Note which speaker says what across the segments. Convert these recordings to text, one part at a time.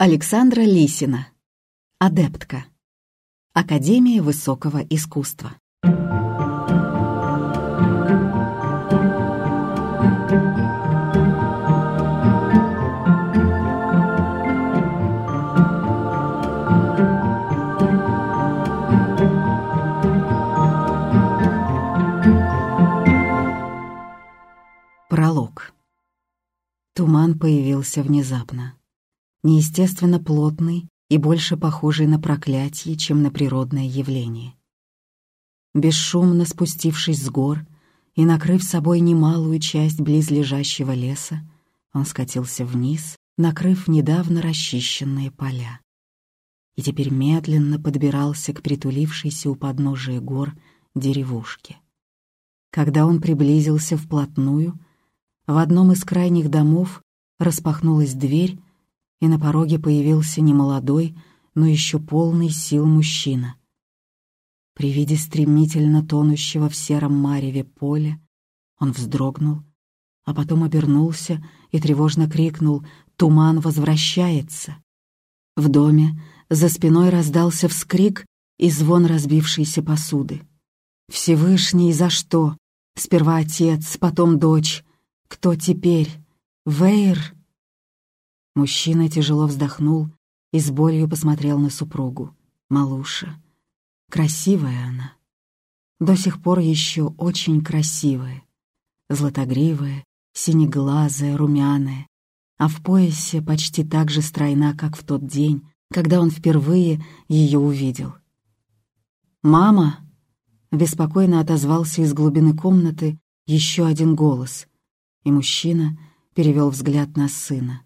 Speaker 1: Александра Лисина. Адептка. Академия высокого искусства. Пролог. Туман появился внезапно неестественно плотный и больше похожий на проклятие, чем на природное явление. Бесшумно спустившись с гор и накрыв собой немалую часть близлежащего леса, он скатился вниз, накрыв недавно расчищенные поля. И теперь медленно подбирался к притулившейся у подножия гор деревушке. Когда он приблизился вплотную, в одном из крайних домов распахнулась дверь, и на пороге появился немолодой, но еще полный сил мужчина. При виде стремительно тонущего в сером мареве поля он вздрогнул, а потом обернулся и тревожно крикнул «Туман возвращается!». В доме за спиной раздался вскрик и звон разбившейся посуды. «Всевышний, за что? Сперва отец, потом дочь. Кто теперь? Вейр?» Мужчина тяжело вздохнул и с болью посмотрел на супругу. Малуша. Красивая она. До сих пор еще очень красивая. Златогривая, синеглазая, румяная, а в поясе почти так же стройна, как в тот день, когда он впервые ее увидел. «Мама!» — беспокойно отозвался из глубины комнаты еще один голос, и мужчина перевел взгляд на сына.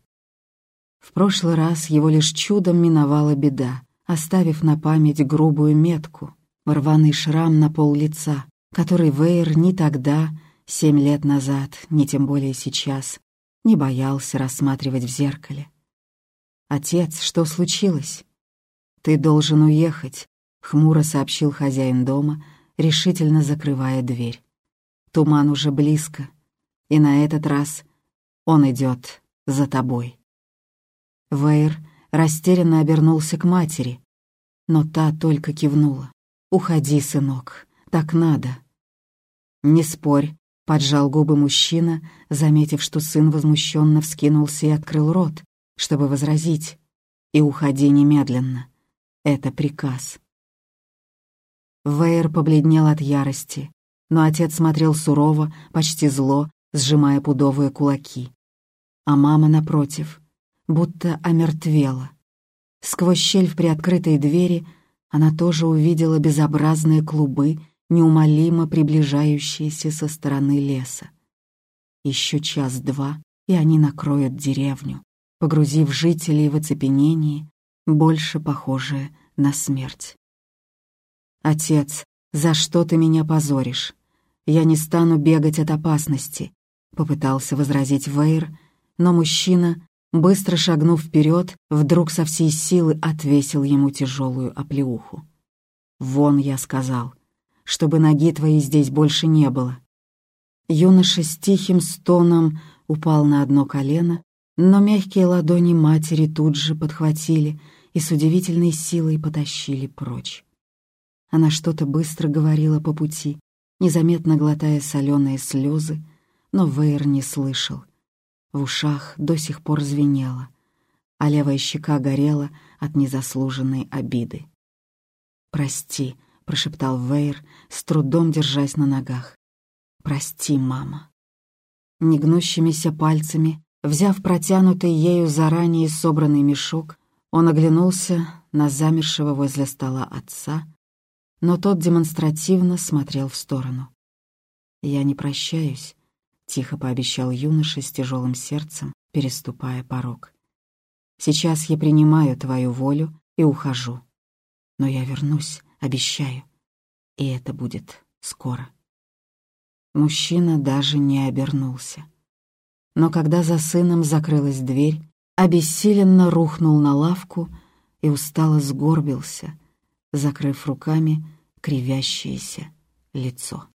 Speaker 1: В прошлый раз его лишь чудом миновала беда, оставив на память грубую метку, рваный шрам на пол лица, который Вейер ни тогда, семь лет назад, ни тем более сейчас, не боялся рассматривать в зеркале. «Отец, что случилось?» «Ты должен уехать», — хмуро сообщил хозяин дома, решительно закрывая дверь. «Туман уже близко, и на этот раз он идет за тобой». Вейр растерянно обернулся к матери, но та только кивнула. «Уходи, сынок, так надо». «Не спорь», — поджал губы мужчина, заметив, что сын возмущенно вскинулся и открыл рот, чтобы возразить. «И уходи немедленно. Это приказ». Вейер побледнел от ярости, но отец смотрел сурово, почти зло, сжимая пудовые кулаки. А мама, напротив, будто омертвела. Сквозь щель в приоткрытой двери она тоже увидела безобразные клубы, неумолимо приближающиеся со стороны леса. Еще час-два, и они накроют деревню, погрузив жителей в оцепенение, больше похожее на смерть. «Отец, за что ты меня позоришь? Я не стану бегать от опасности», — попытался возразить Вейр, но мужчина быстро шагнув вперед, вдруг со всей силы отвесил ему тяжелую оплеуху. «Вон», — я сказал, — «чтобы ноги твоей здесь больше не было». Юноша с тихим стоном упал на одно колено, но мягкие ладони матери тут же подхватили и с удивительной силой потащили прочь. Она что-то быстро говорила по пути, незаметно глотая соленые слезы, но Вейер не слышал — в ушах до сих пор звенело, а левая щека горела от незаслуженной обиды. «Прости», — прошептал Вейр, с трудом держась на ногах. «Прости, мама». Негнущимися пальцами, взяв протянутый ею заранее собранный мешок, он оглянулся на замершего возле стола отца, но тот демонстративно смотрел в сторону. «Я не прощаюсь», тихо пообещал юноша с тяжелым сердцем, переступая порог. «Сейчас я принимаю твою волю и ухожу. Но я вернусь, обещаю. И это будет скоро». Мужчина даже не обернулся. Но когда за сыном закрылась дверь, обессиленно рухнул на лавку и устало сгорбился, закрыв руками кривящееся лицо.